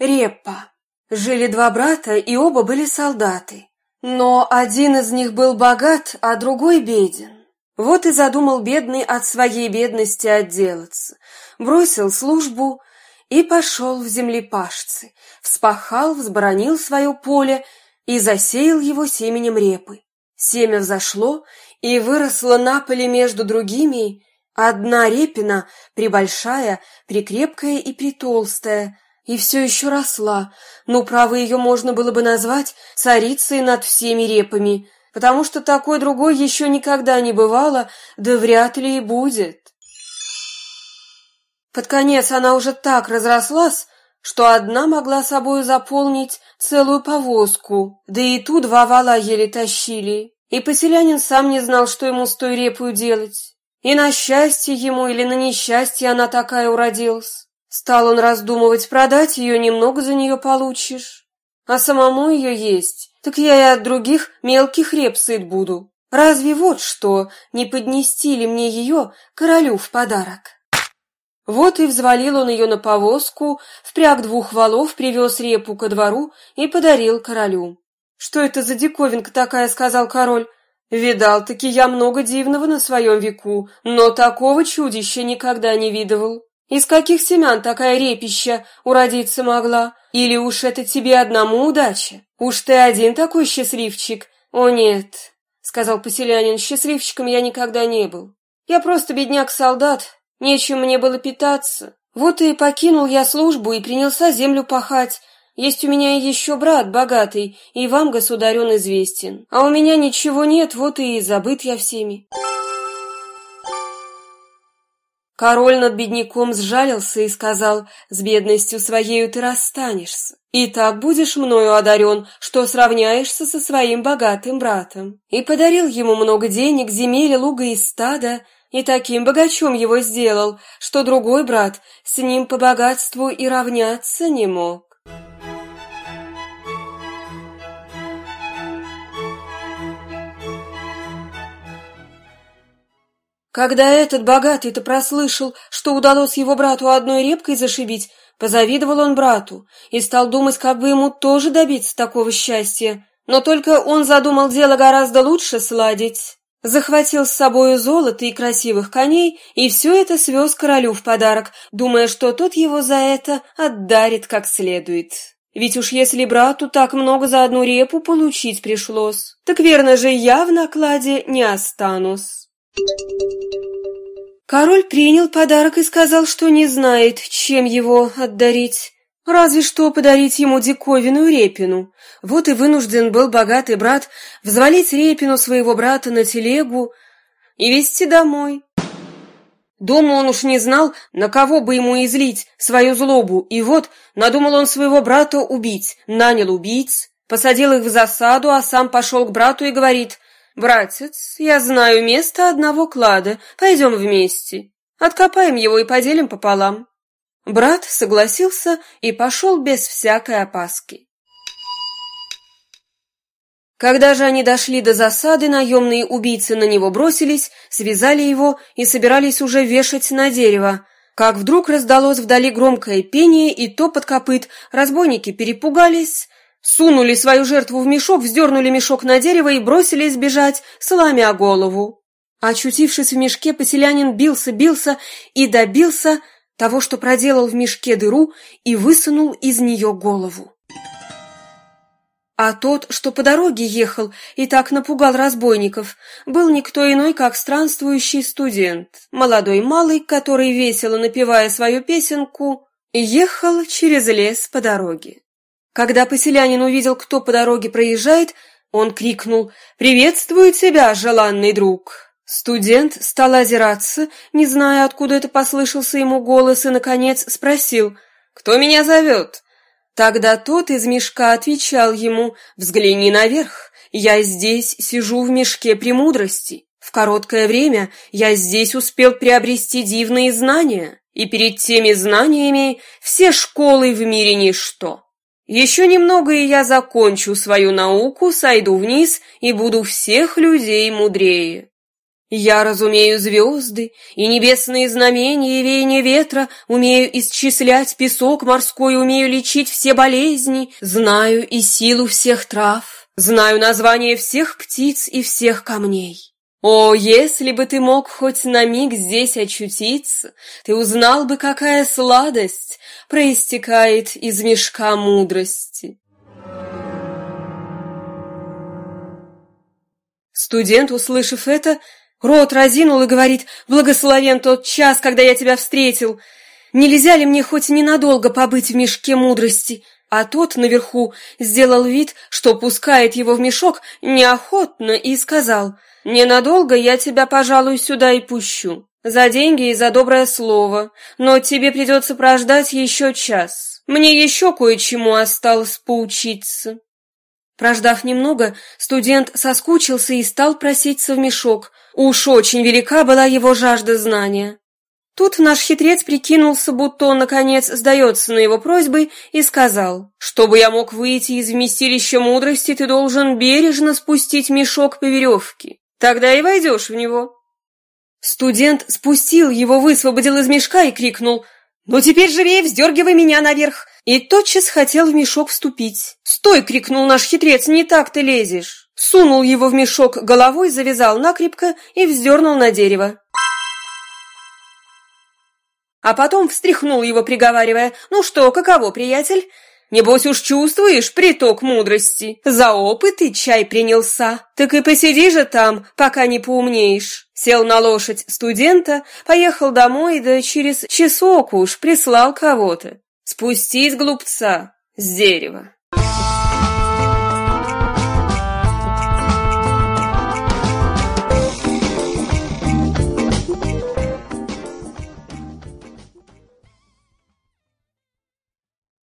Реппа. Жили два брата, и оба были солдаты. Но один из них был богат, а другой беден. Вот и задумал бедный от своей бедности отделаться. Бросил службу и пошел в землепашцы. Вспахал, взборонил свое поле и засеял его семенем репы. Семя взошло и выросло на поле между другими, одна репина, прибольшая, прикрепкая и притолстая, и все еще росла, но, право, ее можно было бы назвать царицей над всеми репами, потому что такой другой еще никогда не бывало, да вряд ли и будет. Под конец она уже так разрослась, что одна могла собою заполнить целую повозку, да и ту два вала еле тащили. И поселянин сам не знал, что ему с той репою делать. И на счастье ему или на несчастье она такая уродилась. Стал он раздумывать, продать ее немного за нее получишь, а самому ее есть, так я и от других мелких реп сыт буду. Разве вот что, не поднести ли мне ее королю в подарок? Вот и взвалил он ее на повозку, впряг двух валов, привез репу ко двору и подарил королю. «Что это за диковинка такая?» — сказал король. «Видал-таки я много дивного на своем веку, но такого чудища никогда не видывал». Из каких семян такая репища уродиться могла? Или уж это тебе одному удача? Уж ты один такой счастливчик? О нет, сказал поселянин, счастливчиком я никогда не был. Я просто бедняк-солдат, нечем мне было питаться. Вот и покинул я службу и принялся землю пахать. Есть у меня еще брат богатый, и вам, государь, он известен. А у меня ничего нет, вот и забыт я всеми. Король над бедняком сжалился и сказал, «С бедностью своею ты расстанешься, и так будешь мною одарен, что сравняешься со своим богатым братом». И подарил ему много денег, земель, луга и стада, и таким богачом его сделал, что другой брат с ним по богатству и равняться не мог. Когда этот богатый-то прослышал, что удалось его брату одной репкой зашибить, позавидовал он брату и стал думать, как бы ему тоже добиться такого счастья. Но только он задумал дело гораздо лучше сладить. Захватил с собою золото и красивых коней, и все это свез королю в подарок, думая, что тот его за это отдарит как следует. Ведь уж если брату так много за одну репу получить пришлось, так верно же я в накладе не останусь. Король принял подарок и сказал, что не знает, чем его отдарить. Разве что подарить ему диковинную репину. Вот и вынужден был богатый брат взвалить репину своего брата на телегу и везти домой. Дома он уж не знал, на кого бы ему излить свою злобу, и вот надумал он своего брата убить, нанял убийц, посадил их в засаду, а сам пошел к брату и говорит — «Братец, я знаю место одного клада. Пойдем вместе. Откопаем его и поделим пополам». Брат согласился и пошел без всякой опаски. Когда же они дошли до засады, наемные убийцы на него бросились, связали его и собирались уже вешать на дерево, как вдруг раздалось вдали громкое пение и топот копыт, разбойники перепугались, Сунули свою жертву в мешок, вздернули мешок на дерево и бросились бежать, сломя голову. Очутившись в мешке, поселянин бился, бился и добился того, что проделал в мешке дыру и высунул из нее голову. А тот, что по дороге ехал и так напугал разбойников, был никто иной, как странствующий студент, молодой малый, который, весело напевая свою песенку, ехал через лес по дороге. Когда поселянин увидел, кто по дороге проезжает, он крикнул «Приветствую тебя, желанный друг!». Студент стал озираться, не зная, откуда это послышался ему голос, и, наконец, спросил «Кто меня зовет?». Тогда тот из мешка отвечал ему «Взгляни наверх, я здесь сижу в мешке премудрости. В короткое время я здесь успел приобрести дивные знания, и перед теми знаниями все школы в мире ничто». Еще немного, и я закончу свою науку, сойду вниз и буду всех людей мудрее. Я разумею звезды и небесные знамения и веяние ветра, умею исчислять песок морской, умею лечить все болезни, знаю и силу всех трав, знаю название всех птиц и всех камней. О, если бы ты мог хоть на миг здесь очутиться, ты узнал бы, какая сладость проистекает из мешка мудрости. Студент, услышав это, рот разинул и говорит, «Благословен тот час, когда я тебя встретил. Нельзя ли мне хоть ненадолго побыть в мешке мудрости?» А тот наверху сделал вид, что пускает его в мешок неохотно и сказал – Ненадолго я тебя, пожалуй, сюда и пущу. За деньги и за доброе слово. Но тебе придется прождать еще час. Мне еще кое-чему осталось поучиться». Прождав немного, студент соскучился и стал проситься в мешок. Уж очень велика была его жажда знания. Тут наш хитрец прикинулся, будто он, наконец, сдается на его просьбы, и сказал, «Чтобы я мог выйти из вместилища мудрости, ты должен бережно спустить мешок по веревке. Тогда и войдешь в него». Студент спустил его, высвободил из мешка и крикнул «Ну теперь живее вздергивай меня наверх!» И тотчас хотел в мешок вступить. «Стой!» — крикнул наш хитрец, «не так ты лезешь!» Сунул его в мешок головой, завязал накрепко и вздернул на дерево. А потом встряхнул его, приговаривая, «Ну что, каково, приятель? Небось уж чувствуешь приток мудрости. За опыт и чай принялся. Так и посиди же там, пока не поумнеешь. Сел на лошадь студента, поехал домой, да через часок уж прислал кого-то. Спустить глупца с дерева.